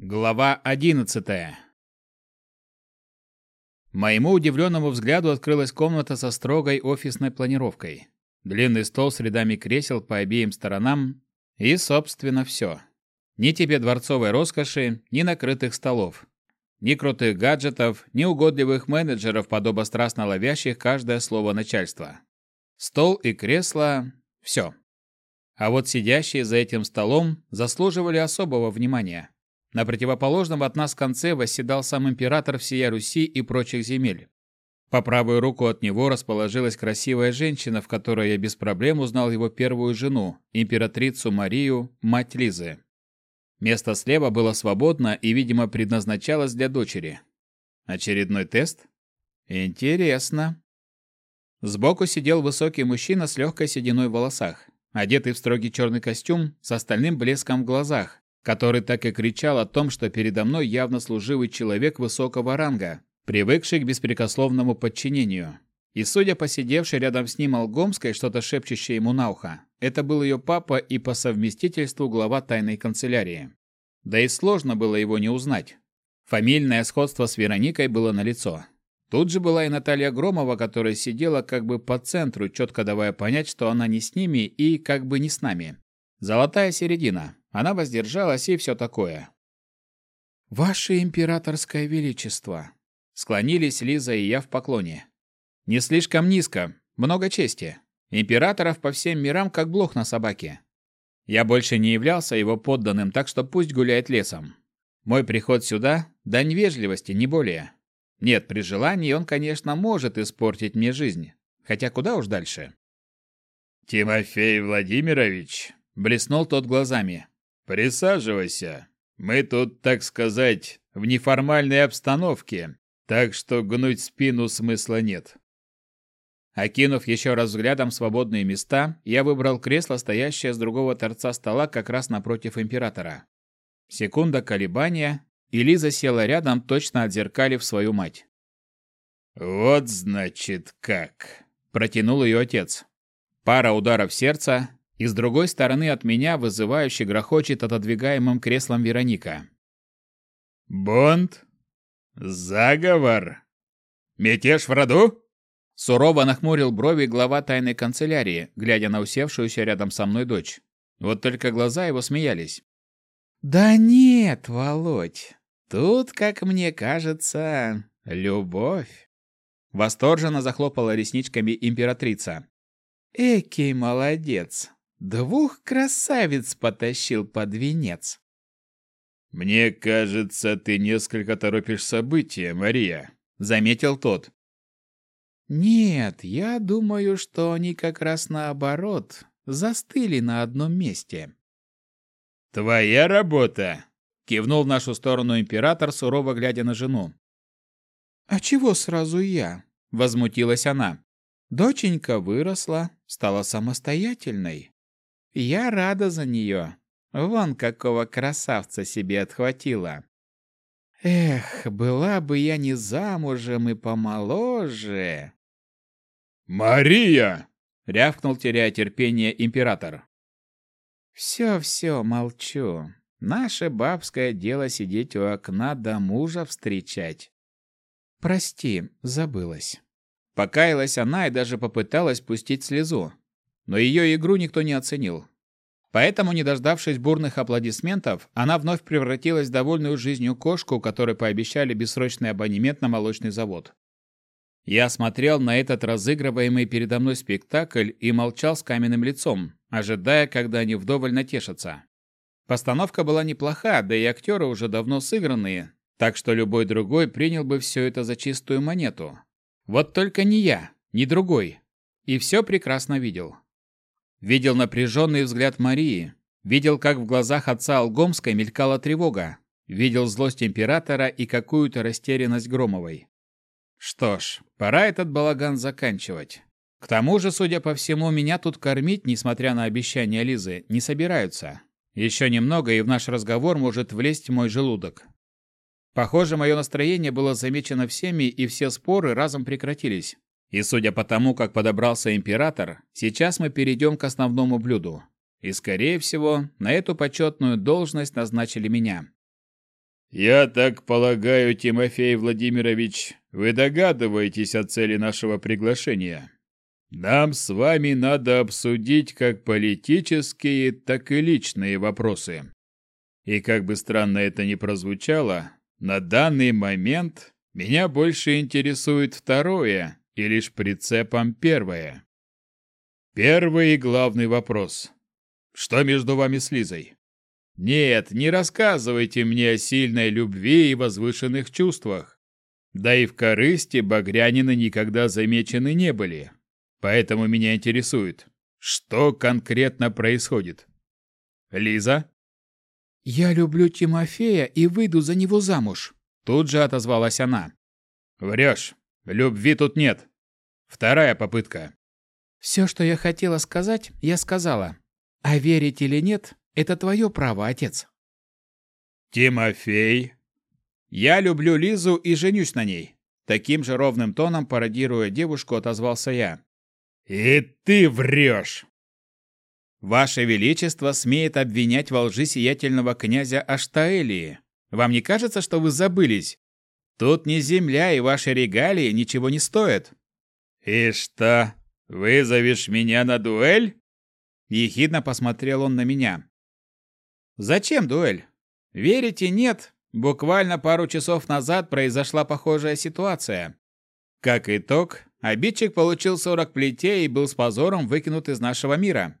Глава одиннадцатая. Моему удивленному взгляду открылась комната со строгой офисной планировкой. Длинный стол с рядами кресел по обеим сторонам и, собственно, все. Ни тебе дворцовой роскоши, ни накрытых столов. Ни крутых гаджетов, ни угодливых менеджеров, подобострастно ловящих каждое слово начальства. Стол и кресло – все. А вот сидящие за этим столом заслуживали особого внимания. На противоположном от нас конце восседал сам император всея Руси и прочих земель. По правую руку от него расположилась красивая женщина, в которой я без проблем узнал его первую жену, императрицу Марию, мать Лизы. Место слева было свободно и, видимо, предназначалось для дочери. Очередной тест? Интересно. Сбоку сидел высокий мужчина с легкой сединой в волосах, одетый в строгий черный костюм с остальным блеском в глазах, который так и кричал о том, что передо мной явно служивый человек высокого ранга, привыкший к беспрекословному подчинению. И, судя по сидевшей рядом с ним Алгомской, что-то шепчущее ему на ухо, это был ее папа и по совместительству глава тайной канцелярии. Да и сложно было его не узнать. Фамильное сходство с Вероникой было налицо. Тут же была и Наталья Громова, которая сидела как бы по центру, четко давая понять, что она не с ними и как бы не с нами. Золотая середина, она воздержалась и все такое. «Ваше императорское величество!» Склонились Лиза и я в поклоне. «Не слишком низко, много чести. Императоров по всем мирам как блох на собаке. Я больше не являлся его подданным, так что пусть гуляет лесом. Мой приход сюда – дань вежливости, не более. Нет, при желании он, конечно, может испортить мне жизнь. Хотя куда уж дальше?» «Тимофей Владимирович!» – блеснул тот глазами. «Присаживайся. Мы тут, так сказать, в неформальной обстановке, так что гнуть спину смысла нет». Окинув еще раз взглядом свободные места, я выбрал кресло, стоящее с другого торца стола как раз напротив императора. Секунда колебания, и Лиза села рядом, точно отзеркалив свою мать. «Вот значит как!» – протянул ее отец. Пара ударов сердца, и с другой стороны от меня вызывающе грохочет отодвигаемым креслом Вероника. «Бонд? Заговор? Мятеж в роду?» Сурово нахмурил брови глава тайной канцелярии, глядя на усевшуюся рядом со мной дочь. Вот только глаза его смеялись. «Да нет, Володь, тут, как мне кажется, любовь». Восторженно захлопала ресничками императрица. «Экий молодец! Двух красавиц потащил под венец. «Мне кажется, ты несколько торопишь события, Мария», — заметил тот. «Нет, я думаю, что они как раз наоборот, застыли на одном месте». «Твоя работа!» — кивнул в нашу сторону император, сурово глядя на жену. «А чего сразу я?» — возмутилась она. «Доченька выросла, стала самостоятельной. Я рада за нее. Вон какого красавца себе отхватила. Эх, была бы я не замужем и помоложе. Мария! рявкнул, теряя терпение император. Все-все, молчу. Наше бабское дело сидеть у окна да мужа встречать. Прости, забылась. Покаялась она и даже попыталась пустить слезу но ее игру никто не оценил. Поэтому, не дождавшись бурных аплодисментов, она вновь превратилась в довольную жизнью кошку, которой пообещали бессрочный абонемент на молочный завод. Я смотрел на этот разыгрываемый передо мной спектакль и молчал с каменным лицом, ожидая, когда они вдоволь натешатся. Постановка была неплоха, да и актеры уже давно сыгранные, так что любой другой принял бы все это за чистую монету. Вот только не я, ни другой. И все прекрасно видел. Видел напряженный взгляд Марии, видел, как в глазах отца Алгомской мелькала тревога, видел злость императора и какую-то растерянность Громовой. Что ж, пора этот балаган заканчивать. К тому же, судя по всему, меня тут кормить, несмотря на обещания Лизы, не собираются. Еще немного, и в наш разговор может влезть мой желудок. Похоже, мое настроение было замечено всеми, и все споры разом прекратились. И судя по тому, как подобрался император, сейчас мы перейдем к основному блюду. И, скорее всего, на эту почетную должность назначили меня. Я так полагаю, Тимофей Владимирович, вы догадываетесь о цели нашего приглашения. Нам с вами надо обсудить как политические, так и личные вопросы. И как бы странно это ни прозвучало, на данный момент меня больше интересует второе и лишь прицепом первое. Первый и главный вопрос. Что между вами с Лизой? Нет, не рассказывайте мне о сильной любви и возвышенных чувствах. Да и в корысти багрянины никогда замечены не были. Поэтому меня интересует, что конкретно происходит. Лиза? Я люблю Тимофея и выйду за него замуж. Тут же отозвалась она. Врешь. Любви тут нет. Вторая попытка. Все, что я хотела сказать, я сказала. А верить или нет, это твое право, отец. Тимофей. Я люблю Лизу и женюсь на ней. Таким же ровным тоном, пародируя девушку, отозвался я. И ты врешь. Ваше Величество смеет обвинять во лжи сиятельного князя Аштаэлии. Вам не кажется, что вы забылись? Тут не земля и ваши регалии ничего не стоят. И что, вызовешь меня на дуэль? Ехидно посмотрел он на меня. Зачем дуэль? Верите, нет? Буквально пару часов назад произошла похожая ситуация. Как итог, обидчик получил 40 плетей и был с позором выкинут из нашего мира.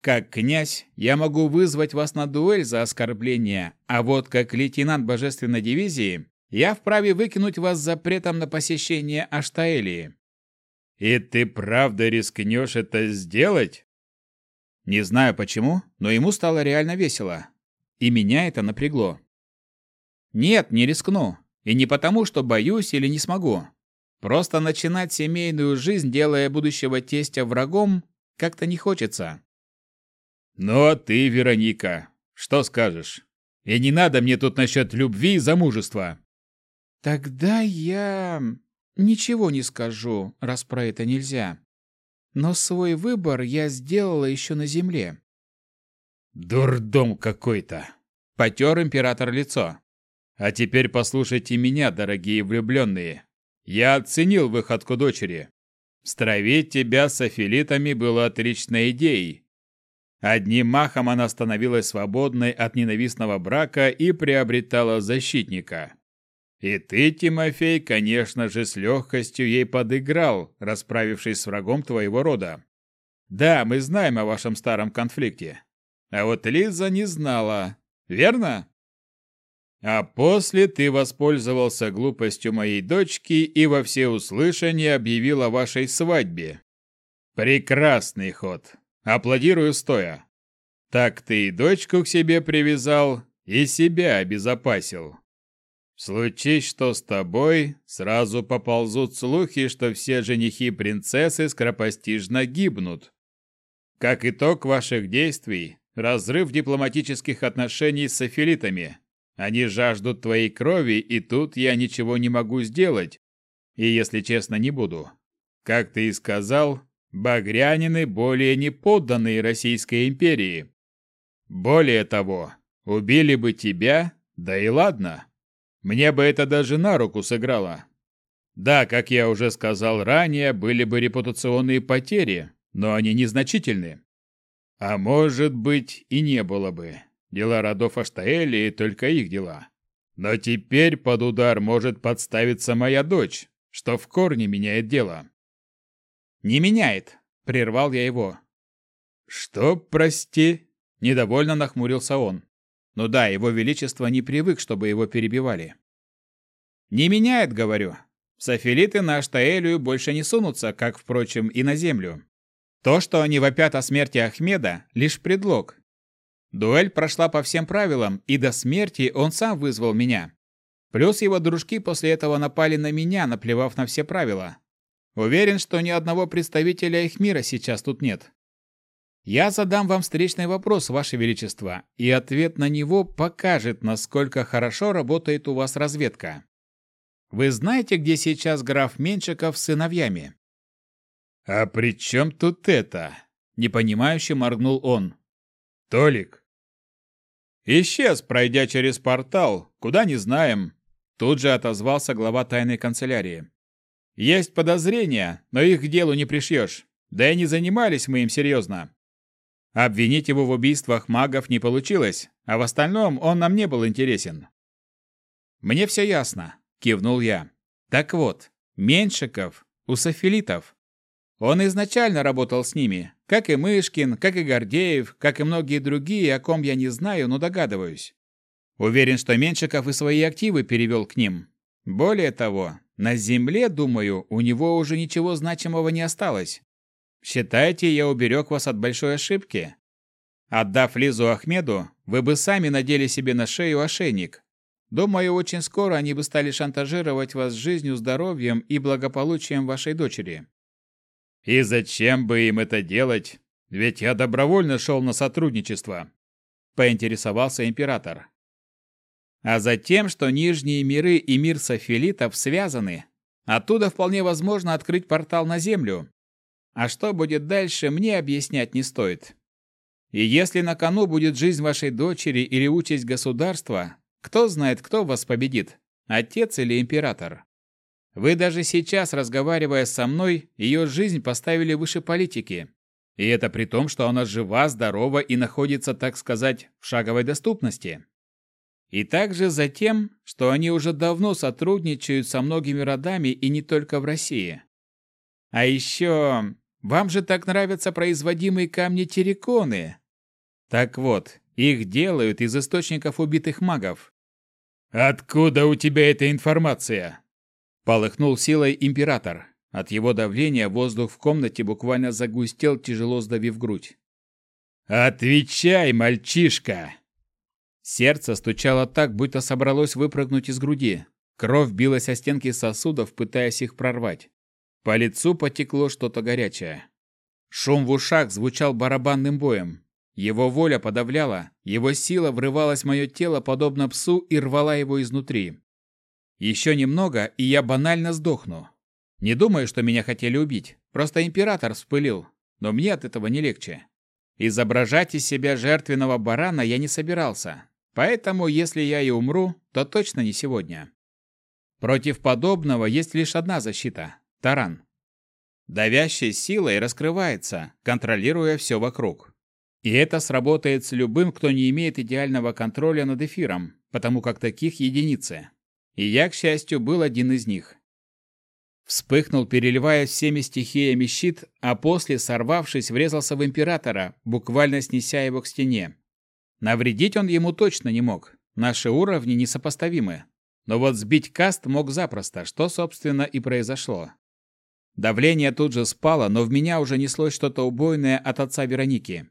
Как князь, я могу вызвать вас на дуэль за оскорбление, а вот как лейтенант божественной дивизии, я вправе выкинуть вас запретом на посещение Аштаэлии. И ты правда рискнешь это сделать? Не знаю почему, но ему стало реально весело. И меня это напрягло. Нет, не рискну. И не потому, что боюсь или не смогу. Просто начинать семейную жизнь, делая будущего тестя врагом, как-то не хочется. Ну а ты, Вероника, что скажешь? И не надо мне тут насчет любви и замужества. Тогда я ничего не скажу, раз про это нельзя. Но свой выбор я сделала еще на земле. Дурдом какой-то. Потер император лицо. А теперь послушайте меня, дорогие влюбленные. Я оценил выходку дочери. Стравить тебя с афилитами было отличной идеей. Одним махом она становилась свободной от ненавистного брака и приобретала защитника. И ты, Тимофей, конечно же, с легкостью ей подыграл, расправившись с врагом твоего рода. Да, мы знаем о вашем старом конфликте. А вот Лиза не знала, верно? А после ты воспользовался глупостью моей дочки и во всеуслышание объявил о вашей свадьбе. Прекрасный ход. Аплодирую стоя. Так ты и дочку к себе привязал, и себя обезопасил. Случись что с тобой, сразу поползут слухи, что все женихи принцессы скоропостижно гибнут. Как итог ваших действий, разрыв дипломатических отношений с афилитами. Они жаждут твоей крови, и тут я ничего не могу сделать. И, если честно, не буду. Как ты и сказал, багрянины более не подданные Российской империи. Более того, убили бы тебя, да и ладно. Мне бы это даже на руку сыграло. Да, как я уже сказал ранее, были бы репутационные потери, но они незначительны. А может быть и не было бы. Дела родов Аштаэли только их дела. Но теперь под удар может подставиться моя дочь, что в корне меняет дело. «Не меняет», — прервал я его. «Что, прости?» — недовольно нахмурился он. Ну да, его величество не привык, чтобы его перебивали. «Не меняет, говорю. Софилиты на Аштаэлию больше не сунутся, как, впрочем, и на землю. То, что они вопят о смерти Ахмеда, лишь предлог. Дуэль прошла по всем правилам, и до смерти он сам вызвал меня. Плюс его дружки после этого напали на меня, наплевав на все правила. Уверен, что ни одного представителя их мира сейчас тут нет. Я задам вам встречный вопрос, Ваше Величество, и ответ на него покажет, насколько хорошо работает у вас разведка. Вы знаете, где сейчас граф Меншиков с сыновьями? А при чем тут это? Непонимающе моргнул он. Толик. Исчез, пройдя через портал, куда не знаем. Тут же отозвался глава тайной канцелярии. Есть подозрения, но их к делу не пришьешь. Да и не занимались мы им серьезно. Обвинить его в убийствах магов не получилось, а в остальном он нам не был интересен. «Мне все ясно», — кивнул я. «Так вот, Меньшиков у софилитов. Он изначально работал с ними, как и Мышкин, как и Гордеев, как и многие другие, о ком я не знаю, но догадываюсь. Уверен, что Меньшиков и свои активы перевел к ним. Более того, на земле, думаю, у него уже ничего значимого не осталось. Считайте, я уберег вас от большой ошибки. Отдав Лизу Ахмеду, вы бы сами надели себе на шею ошейник. Думаю, очень скоро они бы стали шантажировать вас жизнью, здоровьем и благополучием вашей дочери. И зачем бы им это делать? Ведь я добровольно шел на сотрудничество, поинтересовался император. А за тем, что нижние миры и мир софилитов связаны, оттуда вполне возможно открыть портал на Землю. А что будет дальше, мне объяснять не стоит. И если на кону будет жизнь вашей дочери или участь государства, кто знает, кто вас победит, отец или император? Вы даже сейчас, разговаривая со мной, ее жизнь поставили выше политики. И это при том, что она жива, здорова и находится, так сказать, в шаговой доступности. И также за тем, что они уже давно сотрудничают со многими родами и не только в России. А еще, вам же так нравятся производимые камни-терриконы. Так вот, их делают из источников убитых магов. «Откуда у тебя эта информация?» Полыхнул силой император. От его давления воздух в комнате буквально загустел, тяжело сдавив грудь. «Отвечай, мальчишка!» Сердце стучало так, будто собралось выпрыгнуть из груди. Кровь билась о стенки сосудов, пытаясь их прорвать. По лицу потекло что-то горячее. Шум в ушах звучал барабанным боем. Его воля подавляла, его сила врывалась в мое тело, подобно псу, и рвала его изнутри. Еще немного, и я банально сдохну. Не думаю, что меня хотели убить. Просто император вспылил. Но мне от этого не легче. Изображать из себя жертвенного барана я не собирался. Поэтому, если я и умру, то точно не сегодня. Против подобного есть лишь одна защита – таран. Давящей силой раскрывается, контролируя все вокруг. И это сработает с любым, кто не имеет идеального контроля над эфиром, потому как таких единицы. И я, к счастью, был один из них. Вспыхнул, переливаясь всеми стихиями щит, а после, сорвавшись, врезался в императора, буквально снеся его к стене. Навредить он ему точно не мог. Наши уровни несопоставимы. Но вот сбить каст мог запросто, что, собственно, и произошло. Давление тут же спало, но в меня уже неслось что-то убойное от отца Вероники.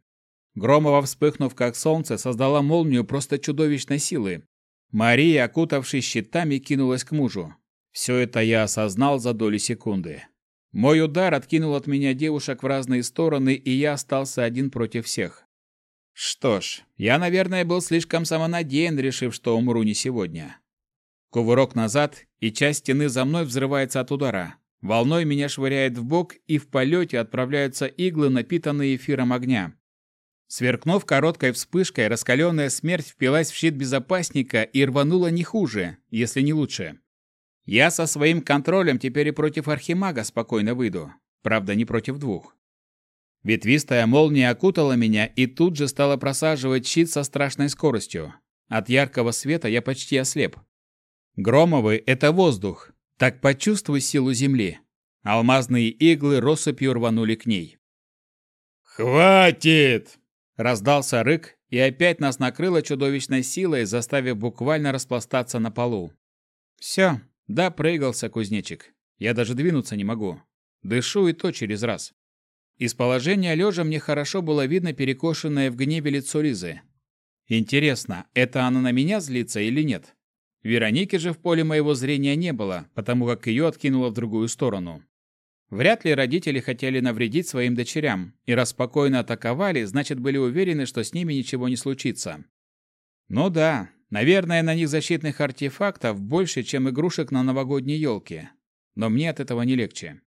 Громова, вспыхнув как солнце, создала молнию просто чудовищной силы. Мария, окутавшись щитами, кинулась к мужу. Все это я осознал за доли секунды. Мой удар откинул от меня девушек в разные стороны, и я остался один против всех. Что ж, я, наверное, был слишком самонадеян, решив, что умру не сегодня. Кувырок назад, и часть стены за мной взрывается от удара. Волной меня швыряет в бок, и в полете отправляются иглы, напитанные эфиром огня. Сверкнув короткой вспышкой, раскаленная смерть впилась в щит безопасника и рванула не хуже, если не лучше. Я со своим контролем теперь и против архимага спокойно выйду. Правда, не против двух. Ветвистая молния окутала меня и тут же стала просаживать щит со страшной скоростью. От яркого света я почти ослеп. Громовый — это воздух. Так почувствуй силу земли. Алмазные иглы россыпью рванули к ней. «Хватит!» Раздался рык, и опять нас накрыло чудовищной силой, заставив буквально распластаться на полу. Все, да, прыгался кузнечик. Я даже двинуться не могу. Дышу и то через раз. Из положения лежа мне хорошо было видно перекошенное в гневе лицо Лизы. Интересно, это она на меня злится или нет? Вероники же в поле моего зрения не было, потому как ее откинуло в другую сторону. Вряд ли родители хотели навредить своим дочерям, и раз спокойно атаковали, значит были уверены, что с ними ничего не случится. Ну да, наверное, на них защитных артефактов больше, чем игрушек на новогодней елке. Но мне от этого не легче.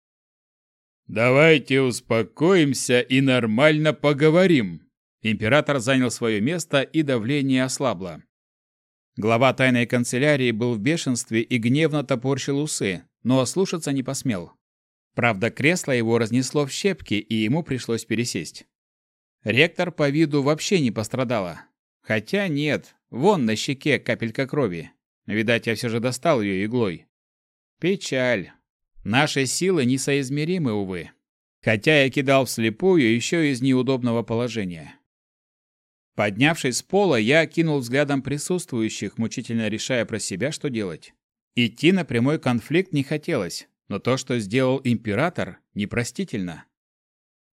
«Давайте успокоимся и нормально поговорим», Император занял свое место, и давление ослабло. Глава тайной канцелярии был в бешенстве и гневно топорщил усы, но ослушаться не посмел. Правда, кресло его разнесло в щепки, и ему пришлось пересесть. Ректор по виду вообще не пострадала. Хотя нет, вон на щеке капелька крови. Видать, я все же достал ее иглой. Печаль. Наши силы несоизмеримы, увы. Хотя я кидал вслепую еще из неудобного положения. Поднявшись с пола, я окинул взглядом присутствующих, мучительно решая про себя, что делать. Идти на прямой конфликт не хотелось, но то, что сделал император, непростительно.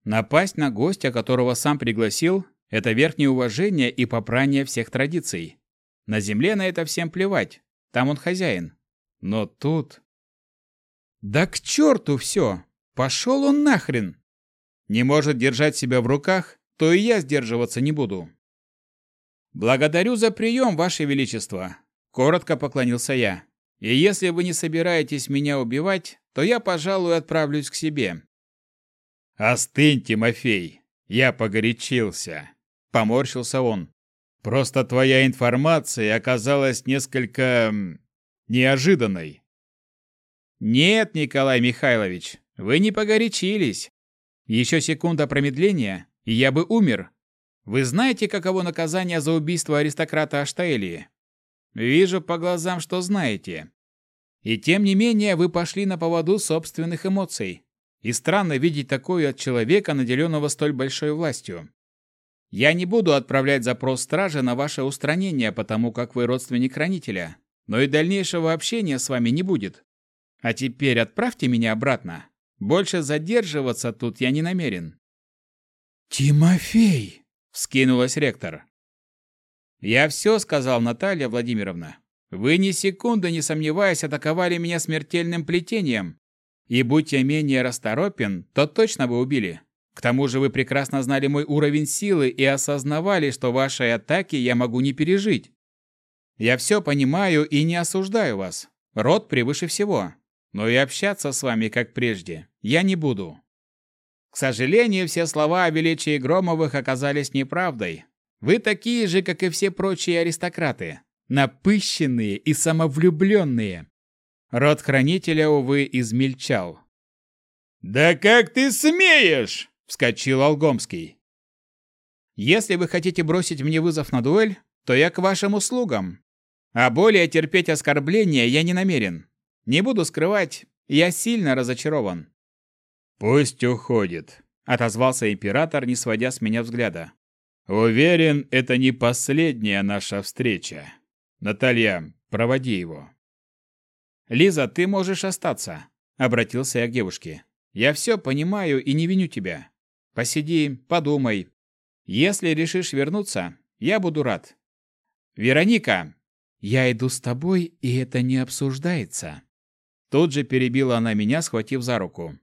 Напасть на гостя, которого сам пригласил, это верхнее уважение и попрание всех традиций. На земле на это всем плевать, там он хозяин. Но тут... Да к черту все! Пошел он нахрен! Не может держать себя в руках, то и я сдерживаться не буду. «Благодарю за прием, Ваше Величество!» – коротко поклонился я. «И если вы не собираетесь меня убивать, то я, пожалуй, отправлюсь к себе». «Остынь, Тимофей! Я погорячился!» – поморщился он. «Просто твоя информация оказалась несколько... неожиданной». «Нет, Николай Михайлович, вы не погорячились. Еще секунда промедления, и я бы умер, вы знаете, каково наказание за убийство аристократа Аштаэлии? Вижу по глазам, что знаете. И тем не менее вы пошли на поводу собственных эмоций. И странно видеть такое от человека, наделенного столь большой властью. Я не буду отправлять запрос стражи на ваше устранение, потому как вы родственник хранителя, но и дальнейшего общения с вами не будет. А теперь отправьте меня обратно. Больше задерживаться тут я не намерен. Тимофей, вскинулась ректор. Я все сказал, Наталья Владимировна. Вы ни секунды не сомневаясь атаковали меня смертельным плетением. И будь я менее расторопен, то точно бы убили. К тому же вы прекрасно знали мой уровень силы и осознавали, что вашей атаки я могу не пережить. Я все понимаю и не осуждаю вас. Род превыше всего. Но и общаться с вами, как прежде, я не буду. К сожалению, все слова о величии Громовых оказались неправдой. Вы такие же, как и все прочие аристократы. Напыщенные и самовлюбленные. Род хранителя, увы, измельчал. «Да как ты смеешь!» – вскочил Алгомский. «Если вы хотите бросить мне вызов на дуэль, то я к вашим услугам. А более терпеть оскорбления я не намерен. Не буду скрывать, я сильно разочарован. «Пусть уходит», — отозвался император, не сводя с меня взгляда. «Уверен, это не последняя наша встреча. Наталья, проводи его». «Лиза, ты можешь остаться», — обратился я к девушке. «Я все понимаю и не виню тебя. Посиди, подумай. Если решишь вернуться, я буду рад. Вероника, я иду с тобой, и это не обсуждается». Тут же перебила она меня, схватив за руку.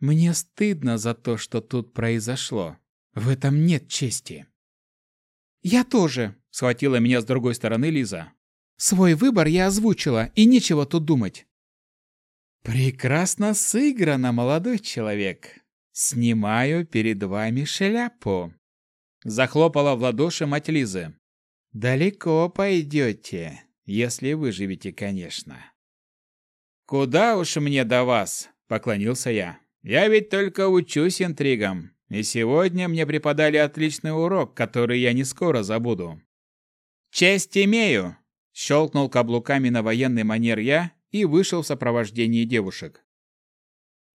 Мне стыдно за то, что тут произошло. В этом нет чести. Я тоже, схватила меня с другой стороны Лиза. Свой выбор я озвучила, и нечего тут думать. Прекрасно сыграно, молодой человек. Снимаю перед вами шляпу. Захлопала в ладоши мать Лизы. Далеко пойдете, если выживете, конечно. Куда уж мне до вас, поклонился я. Я ведь только учусь интригам, и сегодня мне преподали отличный урок, который я не скоро забуду. «Честь имею!» – щелкнул каблуками на военный манер я и вышел в сопровождении девушек.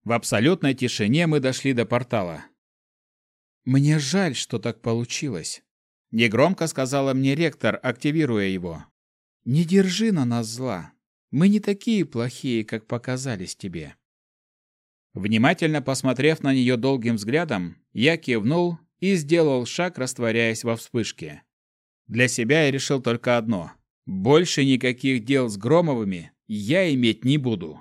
В абсолютной тишине мы дошли до портала. «Мне жаль, что так получилось», – негромко сказала мне ректор, активируя его. «Не держи на нас зла. Мы не такие плохие, как показались тебе». Внимательно посмотрев на нее долгим взглядом, я кивнул и сделал шаг, растворяясь во вспышке. Для себя я решил только одно. Больше никаких дел с Громовыми я иметь не буду.